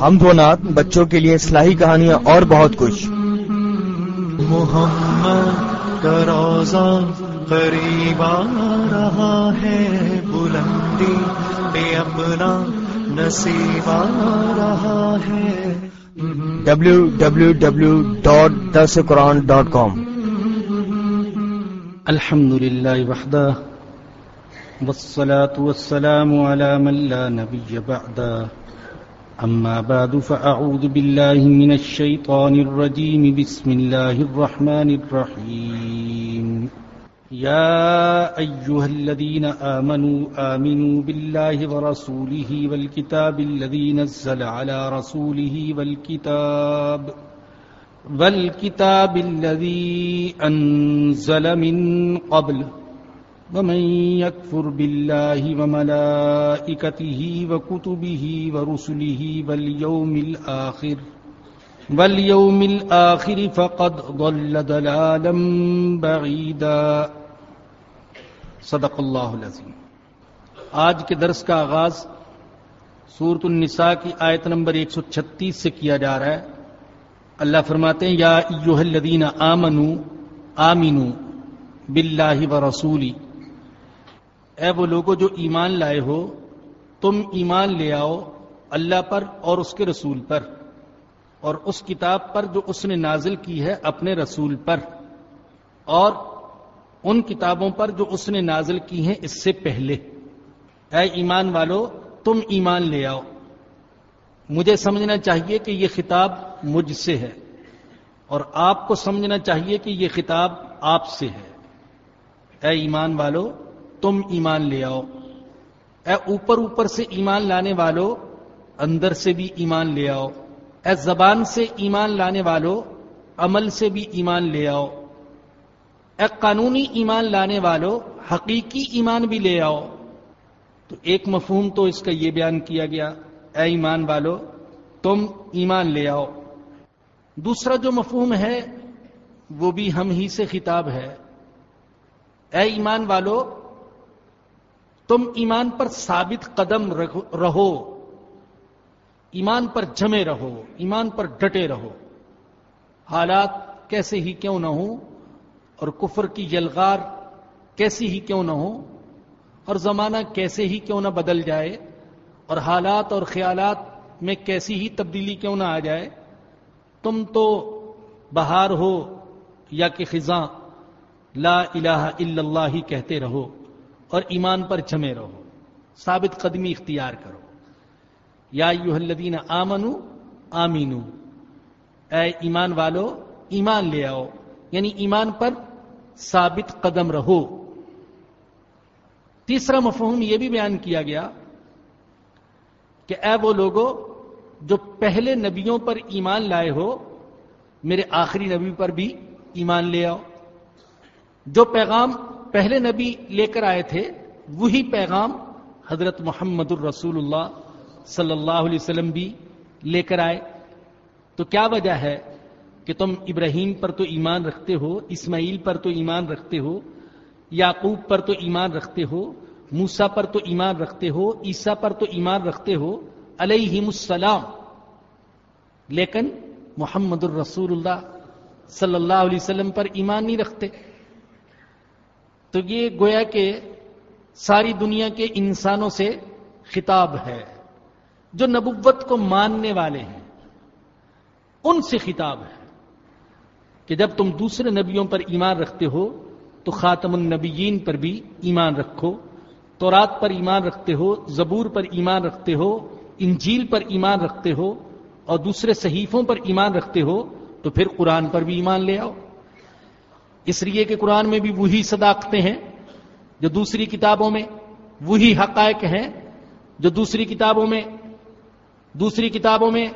ہم دو نات بچوں کے لیے اصلاحی کہانیاں اور بہت کچھ۔ محمد کا روزہ قریب آ رہا ہے بلندی پہ اپنا نصیب آ رہا ہے۔ W W W dot this Quran dot com الحمد لله وحده والصلاة والسلام على من لا نبي بعده أما بعد، فأعوذ بالله من الشيطان الرجيم. بسم الله الرحمن الرحيم. يا أيها الذين آمنوا آمنوا بالله ورسوله والكتاب الذي نزل على رسوله والكتاب والكتاب الذي أنزل من قبل ومن يكفر بالله وملائكته وكتبه ورسله واليوم الآخر واليوم الآخر فقد ضل دلالا بعيدا. صدق اللہ العظیم. آج کے درس کا آغاز سورت النساء کی آیت نمبر 136 سے کیا جا رہا ہے۔ اللہ فرماتے ہیں، یا ایوہ الذین آمنو آمینو باللہ و رسولی اے وہ لوگوں جو ایمان لائے ہو، تم ایمان لے آؤ اللہ پر اور اس کے رسول پر، اور اس کتاب پر جو اس نے نازل کی ہے اپنے رسول پر، اور ان کتابوں پر جو اس نے نازل کی ہیں اس سے پہلے۔ اے ایمان والو، تم ایمان لے آؤ۔ مجھے سمجھنا چاہیے کہ یہ خطاب مجھ سے ہے، اور آپ کو سمجھنا چاہیے کہ یہ خطاب آپ سے ہے۔ اے ایمان والو تم ایمان لے آؤ۔ اے اوپر اوپر سے ایمان لانے والو، اندر سے بھی ایمان لے آؤ۔ اے زبان سے ایمان لانے والو، عمل سے بھی ایمان لے آؤ۔ اے قانونی ایمان لانے والو، حقیقی ایمان بھی لے آؤ۔ تو ایک مفہوم تو اس کا یہ بیان کیا گیا، اے ایمان والو، تم ایمان لے آؤ۔ دوسرا جو مفہوم ہے، وہ بھی ہم ہی سے خطاب ہے۔ اے ایمان والو تم ایمان پر ثابت قدم رہو، ایمان پر جمے رہو، ایمان پر ڈٹے رہو۔ حالات کیسے ہی کیوں نہ ہوں اور کفر کی یلغار کیسی ہی کیوں نہ ہو اور زمانہ کیسے ہی کیوں نہ بدل جائے اور حالات اور خیالات میں کیسی ہی تبدیلی کیوں نہ آ جائے، تم تو بہار ہو یا کہ خزاں، لا الہ الا اللہ ہی کہتے رہو۔ اور ایمان پر جمے رہو، ثابت قدمی اختیار کرو۔ یا ایوہ الذین آمنو، آمینو۔ اے ایمان والو، ایمان لے آؤ یعنی ایمان پر ثابت قدم رہو۔ تیسرا مفہوم یہ بھی بیان کیا گیا کہ اے وہ لوگوں جو پہلے نبیوں پر ایمان لائے ہو، میرے آخری نبی پر بھی ایمان لے آؤ۔ جو پیغام پہلے نبی لے کر آئے تھے، وہی پیغام حضرت محمد الرسول اللہ صلی اللہ علیہ وسلم بھی لے کر آئے۔ تو کیا وجہ ہے کہ تم ابراہیم پر تو ایمان رکھتے ہو، اسماعیل پر تو ایمان رکھتے ہو، یعقوب پر تو ایمان رکھتے ہو موسا پر تو ایمان رکھتے ہو، عیسیٰ پر تو ایمان رکھتے ہو، علیہم السلام۔ لیکن محمد الرسول اللہ صلی اللہ علیہ وسلم پر ایمان نہیں رکھتے۔ تو یہ گویا کہ ساری دنیا کے انسانوں سے خطاب ہے، جو نبوت کو ماننے والے ہیں، ان سے خطاب ہے کہ جب تم دوسرے نبیوں پر ایمان رکھتے ہو، تو خاتم النبیین پر بھی ایمان رکھو، تورات پر ایمان رکھتے ہو، زبور پر ایمان رکھتے ہو، انجیل پر ایمان رکھتے ہو، اور دوسرے صحیفوں پر ایمان رکھتے ہو، تو پھر قرآن پر بھی ایمان لے آؤ۔ اس لیے کہ قرآن میں بھی وہی صداقتیں ہیں جو دوسری کتابوں میں وہی حقائق ہیں، جو دوسری کتابوں میں، دوسری کتابوں میں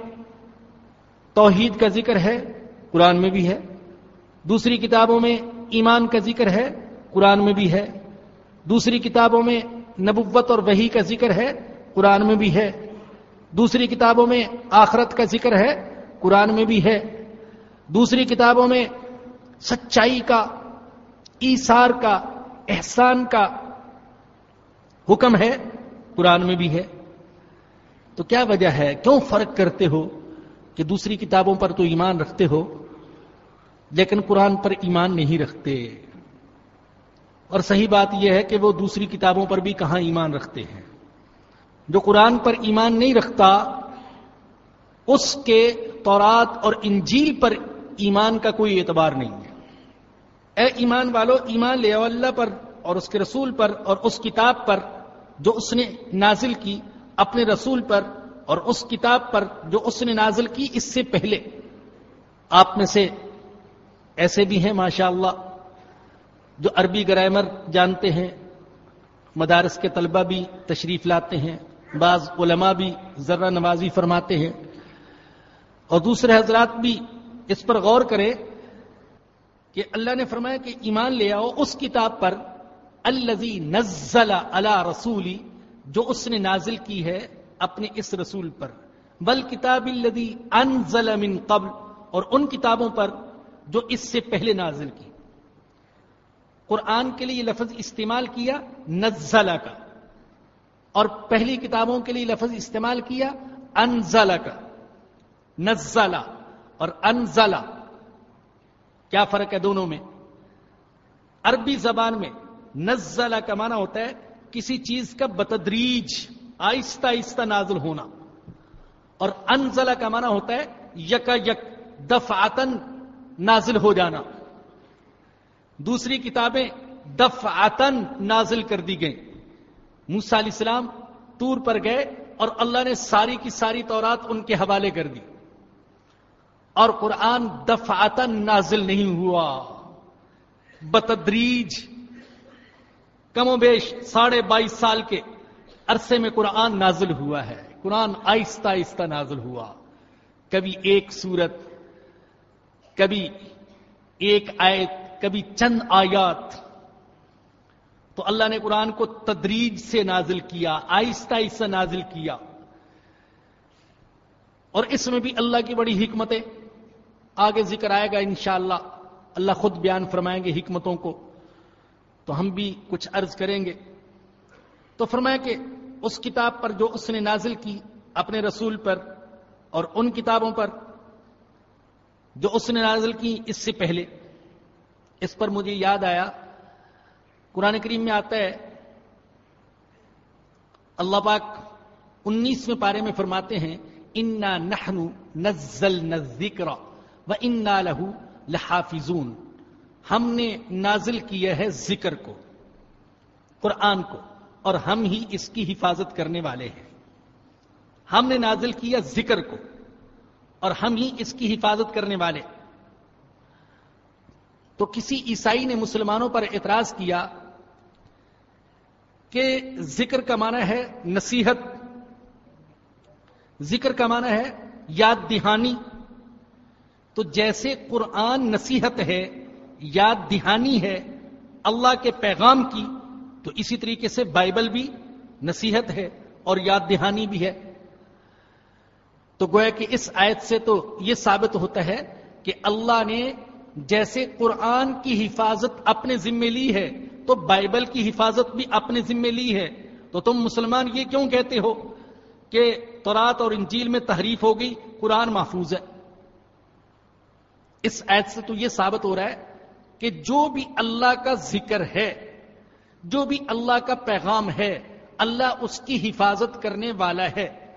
توحید کا ذکر ہے، قرآن میں بھی ہے۔ دوسری کتابوں میں ایمان کا ذکر ہے، قرآن میں بھی ہے۔ دوسری کتابوں میں نبوت اور وہی کا ذکر ہے، قرآن میں بھی ہے۔ دوسری کتابوں میں آخرت کا ذکر ہے، قرآن میں بھی ہے۔ دوسری کتابوں میں سچائی کا ایسار کا، احسان کا حکم ہے، قرآن میں بھی ہے۔ تو کیا وجہ ہے؟ کیوں فرق کرتے ہو کہ دوسری کتابوں پر تو ایمان رکھتے ہو، لیکن قرآن پر ایمان نہیں رکھتے؟ اور صحیح بات یہ ہے کہ وہ دوسری کتابوں پر بھی کہاں ایمان رکھتے ہیں؟ جو قرآن پر ایمان نہیں رکھتا، اس کے تورات اور انجیل پر ایمان کا کوئی اعتبار نہیں ہے۔ اے ایمان والو، ایمان لے اللہ پر اور اس کے رسول پر اور اس کتاب پر جو اس نے نازل کی اپنے رسول پر اور اس کتاب پر جو اس نے نازل کی اس سے پہلے۔ آپ میں سے ایسے بھی ہیں ماشاء اللہ جو عربی گرامر جانتے ہیں، مدارس کے طلبہ بھی تشریف لاتے ہیں، بعض علماء بھی ذرہ نوازی فرماتے ہیں۔ اور دوسرے حضرات بھی اس پر غور کریں کہ اللہ نے فرمایا کہ ایمان لے آؤ اس کتاب پر الزی نزل اللہ رسولی، جو اس نے نازل کی ہے اپنے اس رسول پر۔ بل کتاب الدی انزل من قبل، اور ان کتابوں پر جو اس سے پہلے نازل کی۔ قرآن کے لیے یہ لفظ استعمال کیا، نزلہ کا۔ اور پہلی کتابوں کے لیے لفظ استعمال کیا، انزلہ کا۔ نزلہ اور انزلہ۔ کیا فرق ہے دونوں میں؟ عربی زبان میں نزلہ کا معنی ہوتا ہے کسی چیز کا بتدریج، آہستہ آہستہ نازل ہونا۔ اور انزلہ کا معنی ہوتا ہے یک یک دفعتن نازل ہو جانا۔ دوسری کتابیں دفعتن نازل کر دی گئیں۔ موسا علیہ السلام تور پر گئے اور اللہ نے ساری کی ساری تورات ان کے حوالے کر دی۔ اور قرآن دفعتن نازل نہیں ہوا۔ بتدریج کم و بیش ساڑھے بائیس سال کے عرصے میں قرآن نازل ہوا ہے۔ قرآن آہستہ آہستہ نازل ہوا۔ کبھی ایک سورت، کبھی ایک آیت، کبھی چند آیات۔ تو اللہ نے قرآن کو تدریج سے نازل کیا، آہستہ آہستہ نازل کیا۔ اور اس میں بھی اللہ کی بڑی حکمتیں۔ آگے ذکر آئے گا انشاءاللہ۔ اللہ خود بیان فرمائیں گے حکمتوں کو۔ تو ہم بھی کچھ عرض کریں گے۔ تو فرمایا کہ اس کتاب پر جو اس نے نازل کی اپنے رسول پر اور ان کتابوں پر جو اس نے نازل کی اس سے پہلے، اس پر مجھے یاد آیا۔ قرآن کریم میں آتا ہے، اللہ پاک انیسویں پارے میں فرماتے ہیں، انا نحنو نزل ذکر و انا لہو لحافظون۔ ہم نے نازل کیا ہے ذکر کو، قرآن کو، اور ہم ہی اس کی حفاظت کرنے والے ہیں۔ ہم نے نازل کیا ذکر کو، اور ہم ہی اس کی حفاظت کرنے والے۔ تو کسی عیسائی نے مسلمانوں پر اعتراض کیا کہ ذکر کا معنی ہے نصیحت، ذکر کا معنی ہے یاد دہانی۔ تو جیسے قرآن نصیحت ہے، یاد دہانی ہے، اللہ کے پیغام کی، تو اسی طریقے سے بائبل بھی نصیحت ہے اور یاد دہانی بھی ہے۔ تو گویا کہ اس آیت سے تو یہ ثابت ہوتا ہے کہ اللہ نے جیسے قرآن کی حفاظت اپنے ذمے لی ہے، تو بائبل کی حفاظت بھی اپنے ذمے لی ہے۔ تو تم مسلمان یہ کیوں کہتے ہو کہ تورات اور انجیل میں تحریف ہو گئی، قرآن محفوظ ہے؟ اس ایت سے تو یہ ثابت ہو رہا ہے کہ جو بھی اللہ کا ذکر ہے، جو بھی اللہ کا پیغام ہے، اللہ اس کی حفاظت کرنے والا ہے۔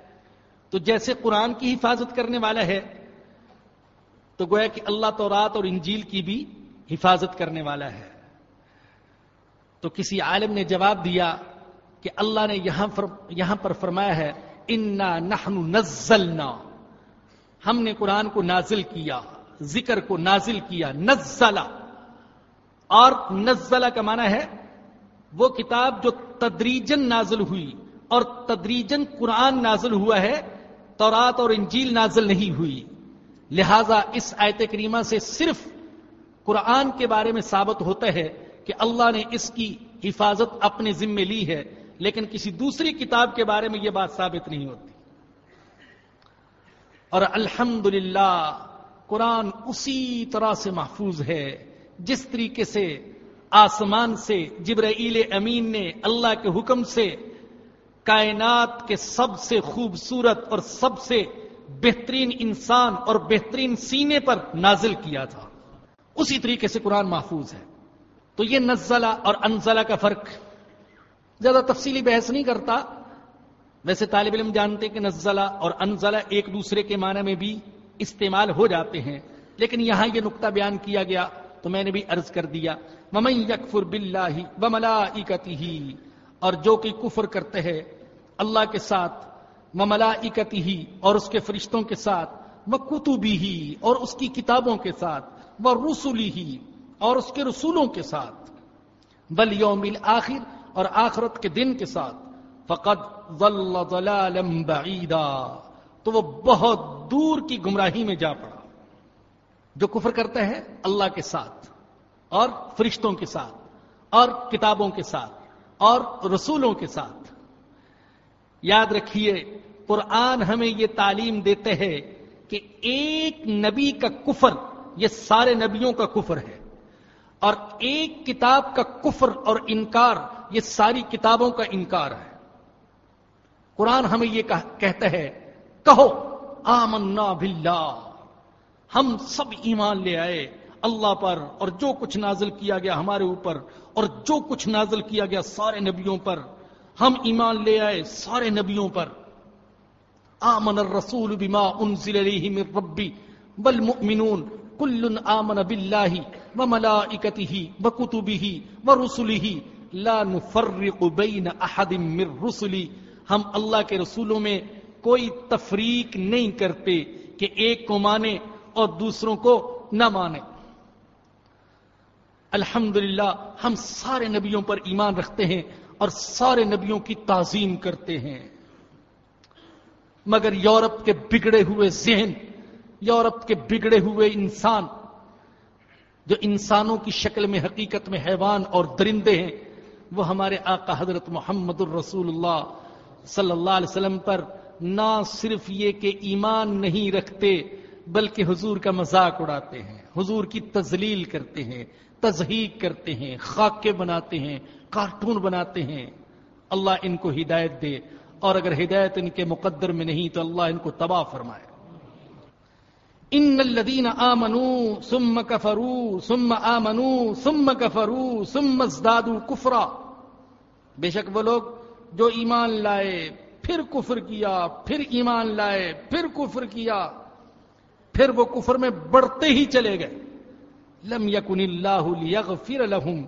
تو جیسے قرآن کی حفاظت کرنے والا ہے، تو گویا کہ اللہ تو رات اور انجیل کی بھی حفاظت کرنے والا ہے۔ تو کسی عالم نے جواب دیا کہ اللہ نے یہاں فر، یہاں پر فرمایا ہے، انا نحن نزلنا ہم نے قرآن کو نازل کیا۔ ذکر کو نازل کیا، نزلہ۔ اور نزلہ کا معنی ہے وہ کتاب جو تدریجن نازل ہوئی اور تدریجن قرآن نازل ہوا ہے، تورات اور انجیل نازل نہیں ہوئی۔ لہذا اس آیت کریمہ سے صرف قرآن کے بارے میں ثابت ہوتا ہے کہ اللہ نے اس کی حفاظت اپنے ذمے لی ہے، لیکن کسی دوسری کتاب کے بارے میں یہ بات ثابت نہیں ہوتی۔ اور الحمد قرآن اسی طرح سے محفوظ ہے۔ جس طریقے سے آسمان سے جبرائیل امین نے اللہ کے حکم سے کائنات کے سب سے خوبصورت اور سب سے بہترین انسان اور بہترین سینے پر نازل کیا تھا۔ اسی طریقے سے قرآن محفوظ ہے۔ تو یہ نزلہ اور انزلہ کا فرق زیادہ تفصیلی بحث نہیں کرتا۔ ویسے طالب علم جانتے کہ نزلہ اور انزلہ ایک دوسرے کے معنی میں بھی استعمال ہو جاتے ہیں۔ لیکن یہاں یہ نقطہ بیان کیا گیا تو میں نے بھی عرض کر دیا ممن یکفر باللہ وملائکتہ اور جو کہ کفر کرتے ہیں اللہ کے ساتھ وملائکتہ اور اس کے فرشتوں کے ساتھ وہ کتبی ہی اور اس کی کتابوں کے ساتھ وہ رسولی ہی اور اس کے رسولوں کے ساتھ۔ بل یوم آخر اور آخرت کے دن کے ساتھ۔ فقط ضل ضلالا بعیدا تو وہ بہت دور کی گمراہی میں جا پڑا۔ جو کفر کرتا ہے اللہ کے ساتھ اور فرشتوں کے ساتھ اور کتابوں کے ساتھ اور رسولوں کے ساتھ۔ یاد رکھیے، قرآن ہمیں یہ تعلیم دیتے ہیں کہ ایک نبی کا کفر، یہ سارے نبیوں کا کفر ہے۔ اور ایک کتاب کا کفر اور انکار، یہ ساری کتابوں کا انکار ہے۔ قرآن ہمیں یہ کہتا ہے کہو، آمنا باللہ۔ ہم سب ایمان لے آئے اللہ پر اور جو کچھ نازل کیا گیا ہمارے اوپر اور جو کچھ نازل کیا گیا سارے نبیوں پر، ہم ایمان لے آئے سارے نبیوں پر۔ آمن الرسول بما انزل الیہ من ربی والمؤمنون، کل آمن باللہ وملائکتہ وکتبہ ورسلہ۔ لا نفرق بین احد من رسلی۔ ہم اللہ کے رسولوں میں کوئی تفریق نہیں کرتے کہ ایک کو مانے اور دوسروں کو نہ مانے۔ الحمد ہم سارے نبیوں پر ایمان رکھتے ہیں اور سارے نبیوں کی تعظیم کرتے ہیں۔ مگر یورپ کے بگڑے ہوئے ذہن، یورپ کے بگڑے ہوئے انسان، جو انسانوں کی شکل میں، حقیقت میں حیوان اور درندے ہیں، وہ ہمارے آقا حضرت محمد الرسول اللہ صلی اللہ علیہ وسلم پر نہ صرف یہ کہ ایمان نہیں رکھتے بلکہ حضور کا مذاق اڑاتے ہیں، حضور کی تزلیل کرتے ہیں تزہیق کرتے ہیں، خاکے بناتے ہیں، کارٹون بناتے ہیں۔ اللہ ان کو ہدایت دے اور اگر ہدایت ان کے مقدر میں نہیں تو اللہ ان کو تباہ فرمائے۔ ان الذين امنوا ثم كفروا ثم امنوا ثم كفروا ثم ازدادوا كفرا بے شک وہ لوگ جو ایمان لائے پھر کفر کیا، پھر ایمان لائے، پھر کفر کیا، پھر وہ کفر میں بڑھتے ہی چلے گئے۔ لم یکن اللہ لیغفر لهم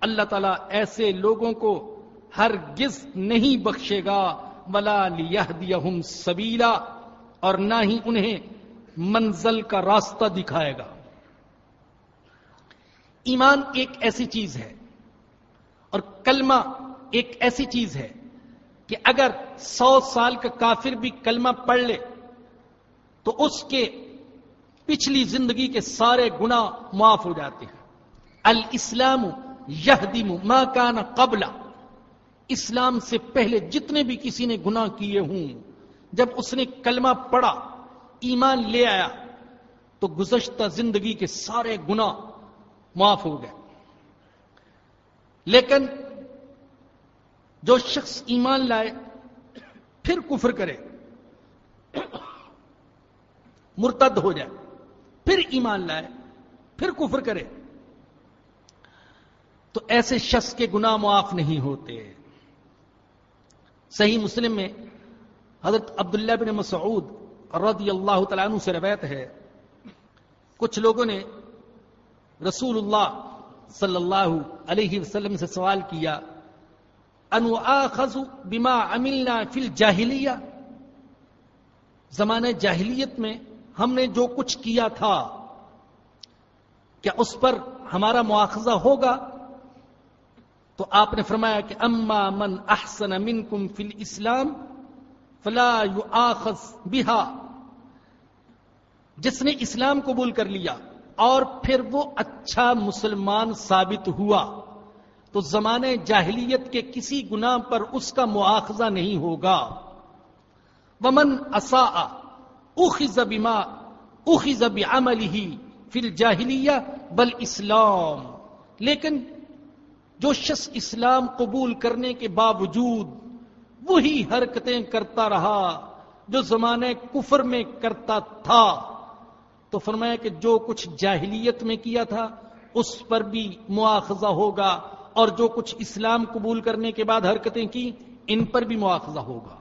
اللہ تعالیٰ ایسے لوگوں کو ہر گز نہیں بخشے گا۔ ولا لیہدیہم سبیلا۔ اور نہ ہی انہیں منزل کا راستہ دکھائے گا۔ ایمان ایک ایسی چیز ہے اور کلمہ ایک ایسی چیز ہے کہ اگر سو سال کا کافر بھی کلمہ پڑھ لے، تو اس کے پچھلی زندگی کے سارے گنا معاف ہو جاتے ہیں۔ الاسلام یہدم ما کان قبل اسلام سے پہلے جتنے بھی کسی نے گنا کیے ہوں، جب اس نے کلمہ پڑھا، ایمان لے آیا، تو گزشتہ زندگی کے سارے گنا معاف ہو گئے۔ لیکن جو شخص ایمان لائے، پھر کفر کرے، مرتد ہو جائے، پھر ایمان لائے، پھر کفر کرے، تو ایسے شخص کے گناہ معاف نہیں ہوتے۔ صحیح مسلم میں حضرت عبداللہ بن مسعود رضی اللہ تعالیٰ عنہ سے روایت ہے۔ کچھ لوگوں نے رسول اللہ صلی اللہ علیہ وسلم سے سوال کیا انواخذ بما عملنا فی الجاہلیہ۔ زمانہ جاہلیت میں ہم نے جو کچھ کیا تھا، کیا اس پر ہمارا مواخذہ ہوگا؟ تو آپ نے فرمایا کہ اما من احسن منکم فی الاسلام فلا آخذ بہا۔ جس نے اسلام قبول کر لیا اور پھر وہ اچھا مسلمان ثابت ہوا۔ تو زمانے جاہلیت کے کسی گناہ پر اس کا مواخذہ نہیں ہوگا۔ ومن اصا اخذ بما، اخذ بعمله فی الجاہلیہ بل اسلام لیکن جو شخص اسلام قبول کرنے کے باوجود وہی حرکتیں کرتا رہا، جو زمانے کفر میں کرتا تھا، تو فرمایا کہ جو کچھ جاہلیت میں کیا تھا، اس پر بھی مواخذہ ہوگا۔ اور جو کچھ اسلام قبول کرنے کے بعد حرکتیں کی ان پر بھی مواخذہ ہوگا۔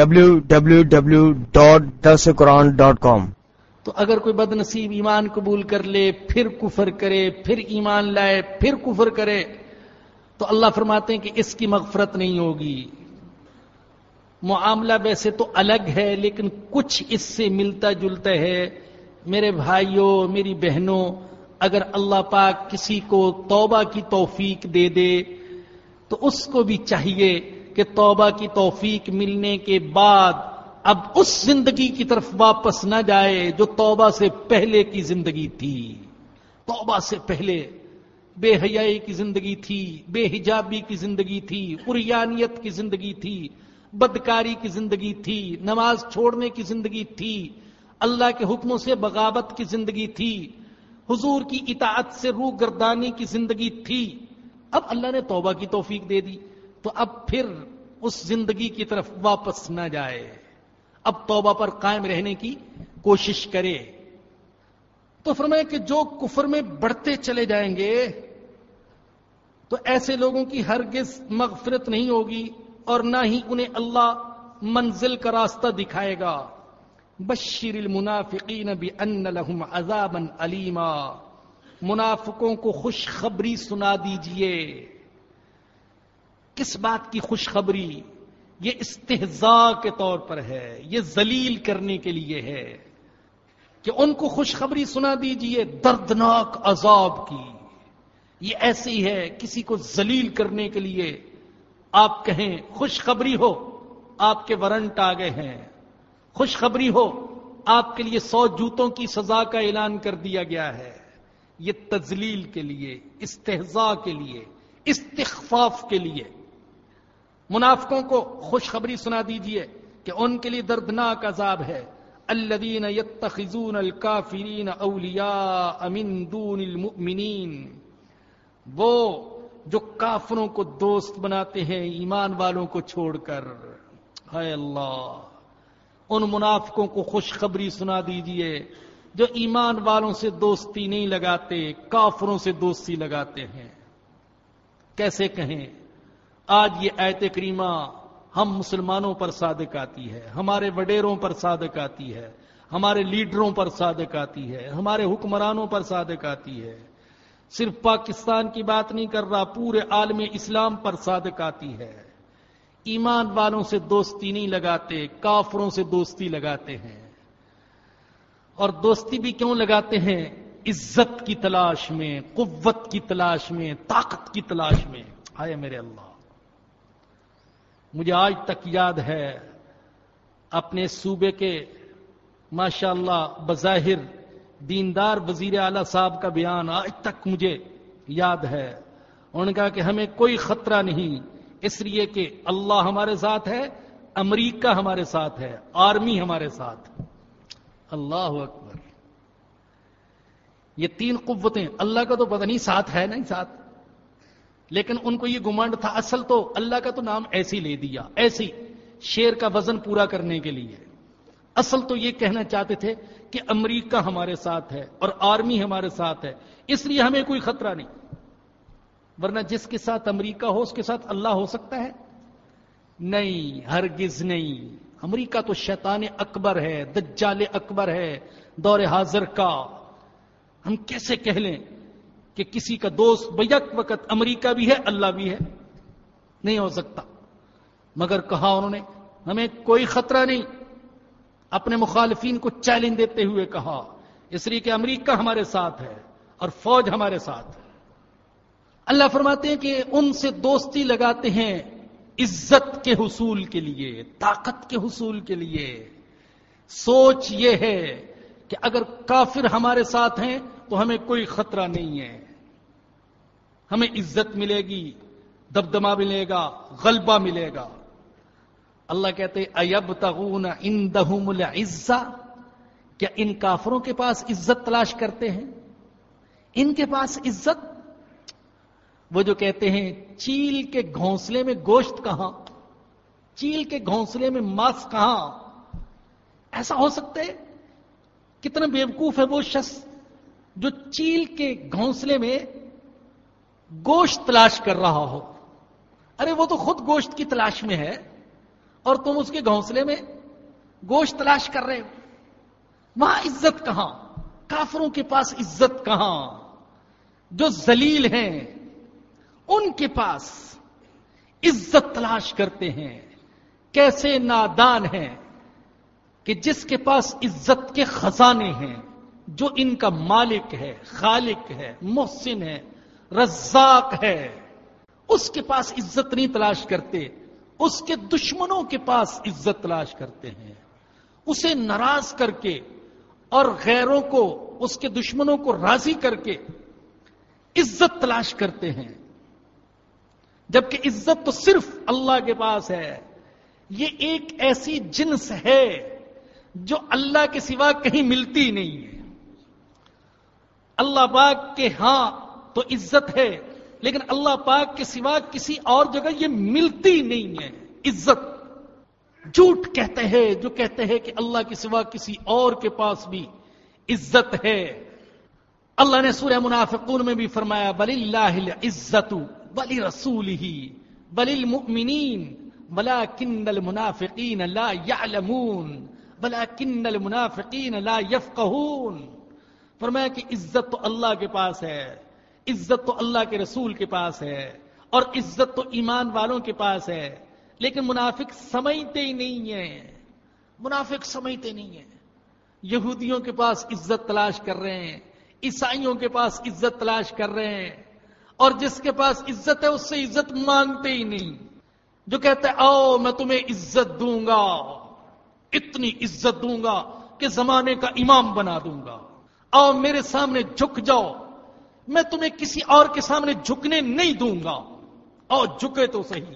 www.dasquran.com تو اگر کوئی بد نصیب ایمان قبول کر لے پھر کفر کرے پھر ایمان لائے پھر کفر کرے تو اللہ فرماتے ہیں کہ اس کی مغفرت نہیں ہوگی۔ معاملہ ویسے تو الگ ہے لیکن کچھ اس سے ملتا جلتا ہے۔ میرے بھائیوں میری بہنوں اگر اللہ پاک کسی کو توبہ کی توفیق دے دے، تو اس کو بھی چاہیے کہ توبہ کی توفیق ملنے کے بعد اب اس زندگی کی طرف واپس نہ جائے جو توبہ سے پہلے کی زندگی تھی۔ توبہ سے پہلے بے حیائی کی زندگی تھی، بے حجابی کی زندگی تھی اریانیت کی زندگی تھی، بدکاری کی زندگی تھی، نماز چھوڑنے کی زندگی تھی، اللہ کے حکموں سے بغاوت کی زندگی تھی۔ حضور کی اطاعت سے روح گردانی کی زندگی تھی۔ اب اللہ نے توبہ کی توفیق دے دی، تو اب پھر اس زندگی کی طرف واپس نہ جائے۔ اب توبہ پر قائم رہنے کی کوشش کرے۔ تو فرمائے کہ جو کفر میں بڑھتے چلے جائیں گے، تو ایسے لوگوں کی ہرگز مغفرت نہیں ہوگی اور نہ ہی انہیں اللہ منزل کا راستہ دکھائے گا۔ بشیر المنافقین بان لهم عذابا علیما منافقوں کو خوشخبری سنا دیجیے۔ کس بات کی خوشخبری؟ یہ استحضاء کے طور پر ہے، یہ ذلیل کرنے کے لیے ہے۔ کہ ان کو خوشخبری سنا دیجیے، دردناک عذاب کی۔ یہ ایسی ہے، کسی کو ذلیل کرنے کے لیے۔ آپ کہیں، خوشخبری ہو، آپ کے ورنٹ آ گئے ہیں۔ خوشخبری ہو، آپ کے لیے سو جوتوں کی سزا کا اعلان کر دیا گیا ہے۔ یہ تزلیل کے لیے، استحضاء کے لیے، استخفاف کے لیے۔ منافقوں کو خوشخبری سنا دیجیے کہ ان کے لیے دردناک عذاب ہے۔ الذين يتخذون الكافرين اولیاء من دون المؤمنین۔ وہ جو کافروں کو دوست بناتے ہیں، ایمان والوں کو چھوڑ کر۔ ہائے اللہ۔ ان منافقوں کو خوشخبری سنا دیجیے، جو ایمان والوں سے دوستی نہیں لگاتے، کافروں سے دوستی لگاتے ہیں۔ کیسے کہیں، آج یہ ایت کریمہ ہم مسلمانوں پر صادق آتی ہے، ہمارے وڈیروں پر صادق آتی ہے، ہمارے لیڈروں پر صادق آتی ہے، ہمارے حکمرانوں پر صادق آتی ہے۔ صرف پاکستان کی بات نہیں کر رہا، پورے عالم اسلام پر صادق آتی ہے۔ ایمان والوں سے دوستی نہیں لگاتے، کافروں سے دوستی لگاتے ہیں۔ اور دوستی بھی کیوں لگاتے ہیں؟ عزت کی تلاش میں، قوت کی تلاش میں، طاقت کی تلاش میں۔ آئے میرے اللہ، مجھے آج تک یاد ہے اپنے صوبے کے ماشاء اللہ بظاہر دیندار وزیر اعلی صاحب کا بیان آج تک مجھے یاد ہے۔ انہوں نے کہا کہ ہمیں کوئی خطرہ نہیں اس لیے کہ اللہ ہمارے ساتھ ہے، امریکہ ہمارے ساتھ ہے، آرمی ہمارے ساتھ۔ اللہ اکبر۔ یہ تین قوتیں، اللہ کا تو پتہ نہیں، ساتھ ہے نہیں ساتھ۔ لیکن ان کو یہ گمانڈ تھا، اصل تو اللہ کا تو نام ایسی لے دیا ایسی شیر کا وزن پورا کرنے کے لیے۔ اصل تو یہ کہنا چاہتے تھے کہ امریکہ ہمارے ساتھ ہے اور آرمی ہمارے ساتھ ہے، اس لیے ہمیں کوئی خطرہ نہیں۔ ورنہ جس کے ساتھ امریکہ ہو، اس کے ساتھ اللہ ہو سکتا ہے؟ نہیں، ہرگز نہیں۔ امریکہ تو شیطان اکبر ہے، دجال اکبر ہے، دور حاضر کا۔ ہم کیسے کہہ لیں کہ کسی کا دوست بیک وقت امریکہ بھی ہے، اللہ بھی ہے؟ نہیں ہو سکتا۔ مگر کہا انہوں نے، ہمیں کوئی خطرہ نہیں۔ اپنے مخالفین کو چیلنج دیتے ہوئے کہا، اس لیے کہ امریکہ ہمارے ساتھ ہے اور فوج ہمارے ساتھ ہے۔ اللہ فرماتے ہیں کہ ان سے دوستی لگاتے ہیں عزت کے حصول کے لیے، طاقت کے حصول کے لیے۔ سوچ یہ ہے کہ اگر کافر ہمارے ساتھ ہیں تو ہمیں کوئی خطرہ نہیں ہے۔ ہمیں عزت ملے گی، دبدمہ ملے گا، غلبہ ملے گا۔ اللہ کہتے ایب تغون ان دہم کیا ان کافروں کے پاس عزت تلاش کرتے ہیں؟ ان کے پاس عزت وہ جو کہتے ہیں چیل کے گھونسلے میں گوشت کہاں؟ چیل کے گھونسلے میں ماس کہاں؟ ایسا ہو سکتا ہے؟ کتنا بیوقوف ہے وہ شخص جو چیل کے گھونسلے میں گوشت تلاش کر رہا ہو۔ ارے وہ تو خود گوشت کی تلاش میں ہے اور تم اس کے گھونسلے میں گوشت تلاش کر رہے ہو۔ وہاں عزت کہاں؟ کافروں کے پاس عزت کہاں؟ جو زلیل ہیں۔ ان کے پاس عزت تلاش کرتے ہیں۔ کیسے نادان ہیں کہ جس کے پاس عزت کے خزانے ہیں، جو ان کا مالک ہے، خالق ہے، محسن ہے، رزاق ہے۔ اس کے پاس عزت نہیں تلاش کرتے، اس کے دشمنوں کے پاس عزت تلاش کرتے ہیں۔ اسے ناراض کر کے اور غیروں کو، اس کے دشمنوں کو راضی کر کے عزت تلاش کرتے ہیں۔ جبکہ عزت تو صرف اللہ کے پاس ہے۔ یہ ایک ایسی جنس ہے جو اللہ کے سوا کہیں ملتی نہیں ہے۔ اللہ پاک کے ہاں تو عزت ہے، لیکن اللہ پاک کے سوا کسی اور جگہ یہ ملتی نہیں ہے۔ عزت۔ جھوٹ کہتے ہیں، جو کہتے ہیں کہ اللہ کے سوا کسی اور کے پاس بھی عزت ہے۔ اللہ نے سورہ منافقون میں بھی فرمایا بل اللہ عزت بلی رسول ہی بل المؤمنین بلا کن المنافقین لا یعلمون بلا المنافقین لا یفقہون فرمایا کہ عزت تو اللہ کے پاس ہے، عزت تو اللہ کے رسول کے پاس ہے، اور عزت تو ایمان والوں کے پاس ہے۔ لیکن منافق سمجھتے ہی نہیں ہیں۔ منافق سمجھتے نہیں ہیں۔ یہودیوں کے پاس عزت تلاش کر رہے ہیں، عیسائیوں کے پاس عزت تلاش کر رہے ہیں۔ اور جس کے پاس عزت ہے اس سے عزت مانگتے ہی نہیں۔ جو کہتے ہیں آؤ، میں تمہیں عزت دوں گا۔ اتنی عزت دوں گا کہ زمانے کا امام بنا دوں گا۔ آؤ، میرے سامنے جھک جاؤ۔ میں تمہیں کسی اور کے سامنے جھکنے نہیں دوں گا۔ اور جھکے تو صحیح۔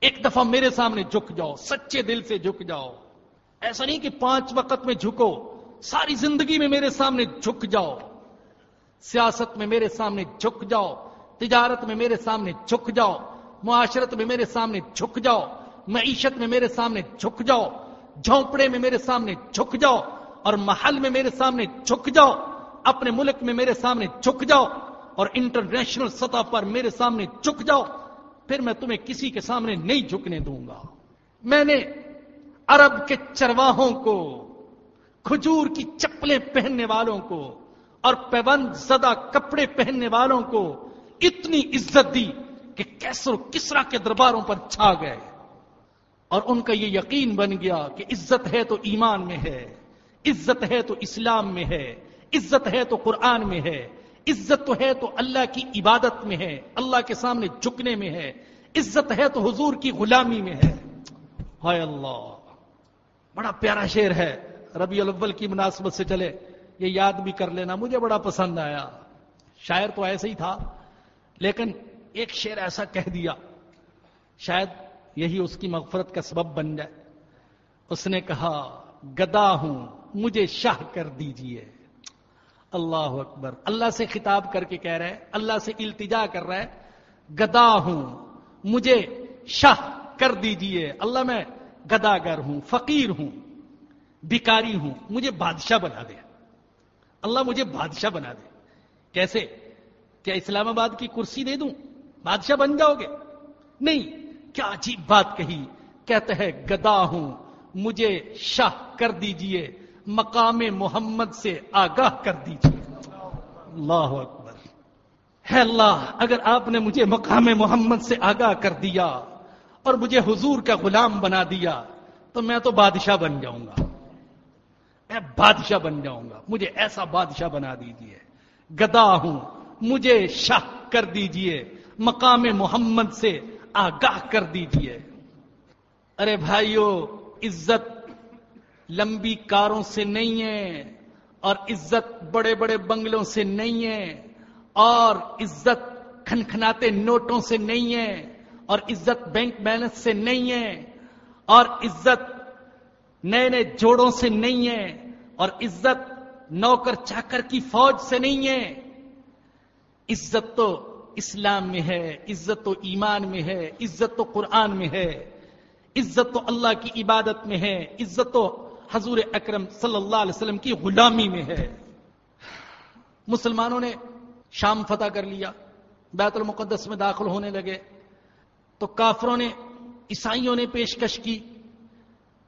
ایک دفعہ میرے سامنے جھک جاؤ، سچے دل سے جھک جاؤ۔ ایسا نہیں کہ پانچ وقت میں جھکو، ساری زندگی میں میرے سامنے جھک جاؤ۔ سیاست میں میرے سامنے جھک جاؤ۔ تجارت میں میرے سامنے جھک جاؤ، معاشرت میں میرے سامنے جھک جاؤ، معیشت میں میرے سامنے جھک جاؤ، جھونپڑے میں میرے سامنے جھک جاؤ اور محل میں میرے سامنے جھک جاؤ، اپنے ملک میں میرے سامنے جھک جاؤ اور انٹرنیشنل سطح پر میرے سامنے جھک جاؤ، پھر میں تمہیں کسی کے سامنے نہیں جھکنے دوں گا۔ میں نے عرب کے چرواہوں کو، کھجور کی چپلیں پہننے والوں کو اور پیبند زدہ کپڑے پہننے والوں کو اتنی عزت دی کہ کیسر کسرا کے درباروں پر چھا گئے۔ اور ان کا یہ یقین بن گیا کہ عزت ہے تو ایمان میں ہے، عزت ہے تو اسلام میں ہے، عزت ہے تو قرآن میں ہے، عزت تو ہے تو اللہ کی عبادت میں ہے، اللہ کے سامنے جھکنے میں ہے، عزت ہے تو حضور کی غلامی میں ہے۔ ہائے اللہ، بڑا پیارا شعر ہے۔ ربی الاول کی مناسبت سے چلے، یہ یاد بھی کر لینا، مجھے بڑا پسند آیا۔ شاعر تو ایسے ہی تھا۔ لیکن ایک شعر ایسا کہہ دیا، شاید یہی اس کی مغفرت کا سبب بن جائے۔ اس نے کہا، گدا ہوں، مجھے شاہ کر دیجیے۔ اللہ اکبر۔ اللہ سے خطاب کر کے کہہ رہا ہے اللہ سے التجا کر رہا ہے گدا ہوں، مجھے شاہ کر دیجیے۔ اللہ میں گدا گر ہوں، فقیر ہوں بیکاری ہوں، مجھے بادشاہ بنا دے۔ اللہ مجھے بادشاہ بنا دے۔ کیسے؟ کیا اسلام آباد کی کرسی دے دوں؟ بادشاہ بن جاؤ گے۔ نہیں، کیا عجیب بات کہی؟ کہتے ہیں، گدا ہوں، مجھے شاہ کر دیجیے، مقام محمد سے آگاہ کر دیجیے اللہ اکبر۔ ہے اللہ، اگر آپ نے مجھے مقام محمد سے آگاہ کر دیا اور مجھے حضور کا غلام بنا دیا، تو میں تو بادشاہ بن جاؤں گا۔ میں بادشاہ بن جاؤں گا۔ مجھے ایسا بادشاہ بنا دیجیے گدا ہوں مجھے شاہ کر دیجیے، مقام محمد سے آگاہ کر دیجیے۔ ارے بھائیو، عزت لمبی کاروں سے نہیں ہے اور عزت بڑے بڑے بنگلوں سے نہیں ہے اور عزت کھنکھناتے نوٹوں سے نہیں ہے اور عزت بینک بیلنس سے نہیں ہے اور عزت نئے نئے جوڑوں سے نہیں ہے اور عزت نوکر چاکر کی فوج سے نہیں ہے۔ عزت تو اسلام میں ہے، عزت تو ایمان میں ہے، عزت تو قرآن میں ہے۔ عزت تو اللہ کی عبادت میں ہے، عزت تو حضور اکرم صلی اللہ علیہ وسلم کی غلامی میں ہے۔ مسلمانوں نے شام فتح کر لیا، بیت المقدس میں داخل ہونے لگے۔ تو کافروں نے، عیسائیوں نے پیشکش کی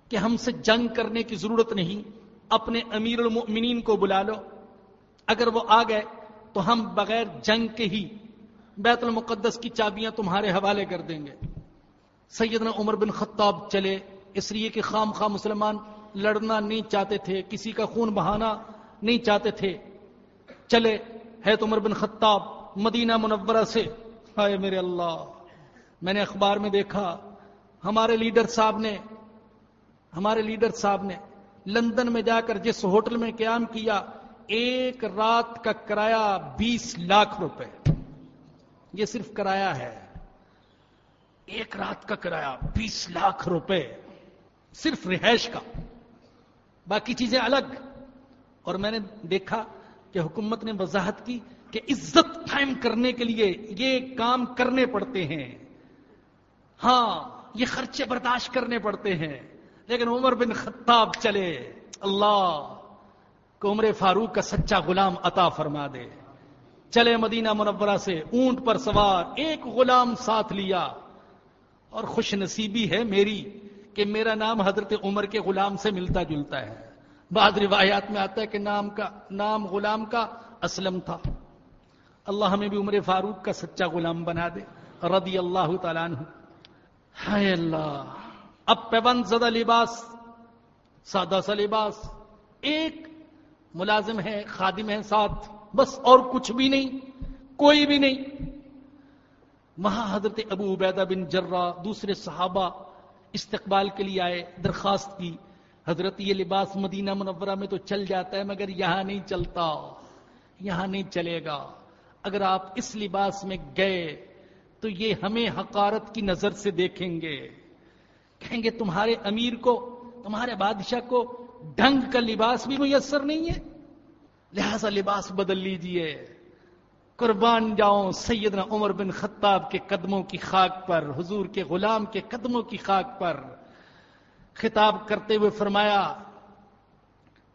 کہ ہم سے جنگ کرنے کی ضرورت نہیں، اپنے امیر المؤمنین کو بلا لو۔ اگر وہ آ گئے تو ہم بغیر جنگ کے ہی بیت المقدس کی چابیاں تمہارے حوالے کر دیں گے۔ سیدنا عمر بن خطاب چلے، اس لیے کہ خام خواہ مسلمان لڑنا نہیں چاہتے تھے، کسی کا خون بہانا نہیں چاہتے تھے۔ چلے، ہے عمر بن خطاب مدینہ منورہ سے۔ ہائے میرے اللہ، میں نے اخبار میں دیکھا، ہمارے لیڈر صاحب نے، ہمارے لیڈر صاحب نے لندن میں جا کر جس ہوٹل میں قیام کیا ایک رات کا کرایہ بیس لاکھ روپے۔ یہ صرف کرایہ ہے۔ ایک رات کا کرایہ بیس لاکھ روپے۔ صرف رہائش کا۔ باقی چیزیں الگ۔ اور میں نے دیکھا کہ حکومت نے وضاحت کی کہ عزت قائم کرنے کے لیے یہ کام کرنے پڑتے ہیں۔ ہاں یہ خرچے برداشت کرنے پڑتے ہیں۔ لیکن عمر بن خطاب چلے۔ اللہ! کو عمر فاروق کا سچا غلام عطا فرما دے۔ چلے مدینہ منورہ سے اونٹ پر سوار ایک غلام ساتھ لیا۔ اور خوش نصیبی ہے میری کہ میرا نام حضرت عمر کے غلام سے ملتا جلتا ہے۔ بعد روایات میں آتا ہے کہ نام کا، نام غلام کا اسلم تھا۔ اللہ ہمیں بھی عمر فاروق کا سچا غلام بنا دے۔ رضی اللہ تعالیٰ عنہ۔ ہائے اللہ۔ اب پیبند زدہ لباس، سادہ سا لباس، ایک ملازم ہے خادم ہے ساتھ، بس اور کچھ بھی نہیں، کوئی بھی نہیں۔ وہاں حضرت ابو عبیدہ بن جرہ دوسرے صحابہ استقبال کے لیے آئے، درخواست کی، حضرت یہ لباس مدینہ منورہ میں تو چل جاتا ہے مگر یہاں نہیں چلتا، یہاں نہیں چلے گا۔ اگر آپ اس لباس میں گئے تو یہ ہمیں حقارت کی نظر سے دیکھیں گے۔ کہیں گے تمہارے امیر کو، تمہارے بادشاہ کو ڈھنگ کا لباس بھی میسر نہیں ہے۔ لہذا لباس بدل لیجیے۔ قربان جاؤں سیدنا عمر بن خطاب کے قدموں کی خاک پر، حضور کے غلام کے قدموں کی خاک پر۔ خطاب کرتے ہوئے فرمایا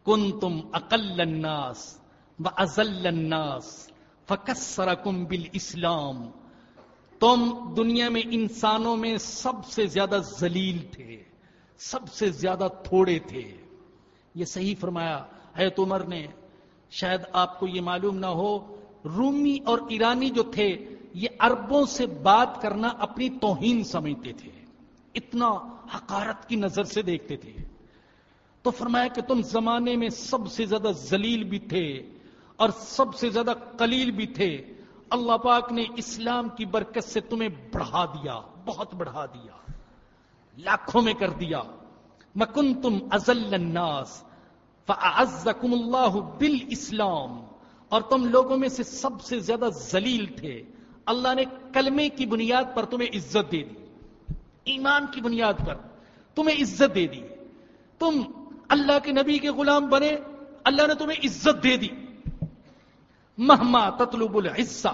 کن تم اقل الناس و ازل الناس فکسرکم بالاسلام تم دنیا میں انسانوں میں سب سے زیادہ ذلیل تھے، سب سے زیادہ تھوڑے تھے۔ یہ صحیح فرمایا۔ ہے عمر نے، شاید آپ کو یہ معلوم نہ ہو، رومی اور ایرانی جو تھے، یہ عربوں سے بات کرنا اپنی توہین سمجھتے تھے۔ اتنا حقارت کی نظر سے دیکھتے تھے۔ تو فرمایا کہ تم زمانے میں سب سے زیادہ ذلیل بھی تھے اور سب سے زیادہ قلیل بھی تھے۔ اللہ پاک نے اسلام کی برکت سے تمہیں بڑھا دیا، بہت بڑھا دیا، لاکھوں میں کر دیا۔ مکن تم ازل الناس فعزکم اللہ بالاسلام اور تم لوگوں میں سے سب سے زیادہ ذلیل تھے۔ اللہ نے کلمے کی بنیاد پر تمہیں عزت دے دی۔ ایمان کی بنیاد پر تمہیں عزت دے دی۔ تم اللہ کے نبی کے غلام بنے، اللہ نے تمہیں عزت دے دی۔ مہما تطلب العزہ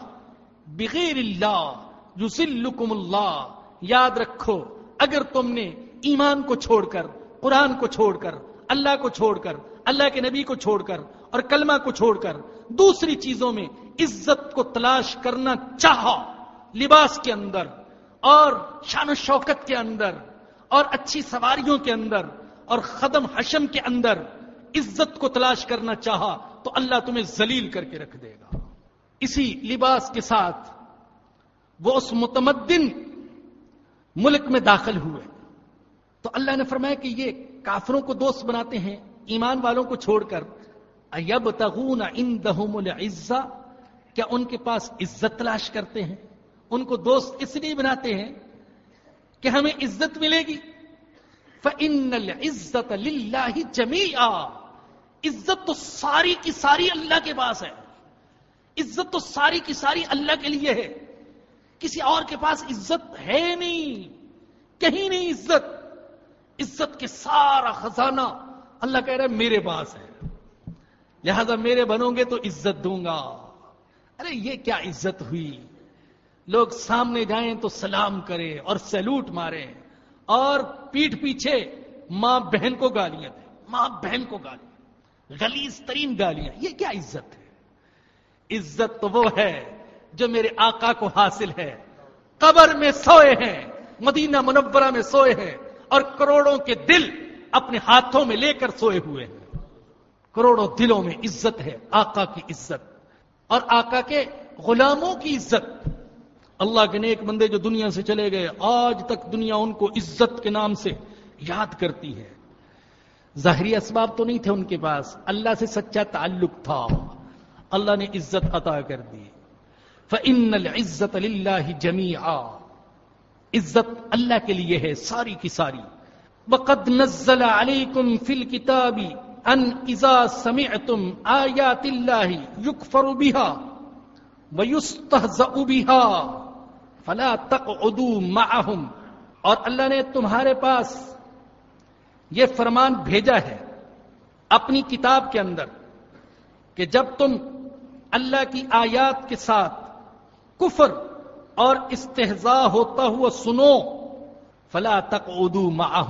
بغیر اللہ یسلکم اللہ۔ یاد رکھو، اگر تم نے ایمان کو چھوڑ کر قرآن کو چھوڑ کر، اللہ کو چھوڑ کر، اللہ کے نبی کو چھوڑ کر اور کلمہ کو چھوڑ کر دوسری چیزوں میں عزت کو تلاش کرنا چاہا لباس کے اندر اور شان و شوکت کے اندر اور اچھی سواریوں کے اندر اور خدم حشم کے اندر عزت کو تلاش کرنا چاہا تو اللہ تمہیں ذلیل کر کے رکھ دے گا۔ اسی لباس کے ساتھ وہ اس متمدن ملک میں داخل ہوئے۔ تو اللہ نے فرمایا کہ یہ کافروں کو دوست بناتے ہیں، ایمان والوں کو چھوڑ کر۔ ایب تغون ان دہم کیا ان کے پاس عزت تلاش کرتے ہیں؟ ان کو دوست اس لیے بناتے ہیں کہ ہمیں عزت ملے گی۔ فَإِنَّ الْعِزَّةَ لِلَّهِ جَمِيعًا۔ عزت تو ساری کی ساری اللہ کے پاس ہے۔ عزت تو ساری کی ساری اللہ کے لیے ہے۔ کسی اور کے پاس عزت ہے نہیں، کہیں نہیں عزت۔ عزت کے سارا خزانہ اللہ کہہ رہا ہے میرے پاس ہے۔ لہذا میرے بنو گے تو عزت دوں گا۔ ارے یہ کیا عزت ہوئی؟ لوگ سامنے جائیں تو سلام کرے اور سیلوٹ مارے اور پیٹ پیچھے ماں بہن کو گالیاں دیں۔ ماں بہن کو گالیاں۔ غلیظ ترین گالیاں۔ یہ کیا عزت ہے؟ عزت تو وہ ہے جو میرے آقا کو حاصل ہے۔ قبر میں سوئے ہیں، مدینہ منورہ میں سوئے ہیں۔ اور کروڑوں کے دل اپنے ہاتھوں میں لے کر سوئے ہوئے ہیں۔ کروڑوں دلوں میں عزت ہے، آقا کی عزت۔ اور آقا کے غلاموں کی عزت۔ اللہ کے نیک بندے جو دنیا سے چلے گئے، آج تک دنیا ان کو عزت کے نام سے یاد کرتی ہے۔ ظاہری اسباب تو نہیں تھے ان کے پاس۔ اللہ سے سچا تعلق تھا۔ اللہ نے عزت عطا کر دی۔ فَإِنَّ الْعِزَّةَ لِلَّهِ جَمِيعًا۔ عزت اللہ کے لیے ہے، ساری کی ساری۔ وَقَدْ نَزَّلَ عَلَيْكُمْ فِي الْكِتَابِ أَنْ إِذَا سَمِعْتُمْ آيَاتِ اللَّهِ يُكْفَرُ بِهَا وَيُسْتَهْزَأُ بِهَا فَلَا تَقْعُدُوا مَعَهُمْ۔ اور اللہ نے تمہارے پاس یہ فرمان بھیجا ہے اپنی کتاب کے اندر کہ جب تم اللہ کی آیات کے ساتھ کفر اور استحضاء ہوتا ہوا سنو فلا تقعدوا معهم